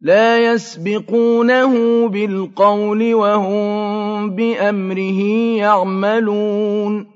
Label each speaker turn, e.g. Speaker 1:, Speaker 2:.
Speaker 1: لَا يَسْبِقُونَهُ بِالْقَوْلِ وَهُم بِأَمْرِهِ يَعْمَلُونَ.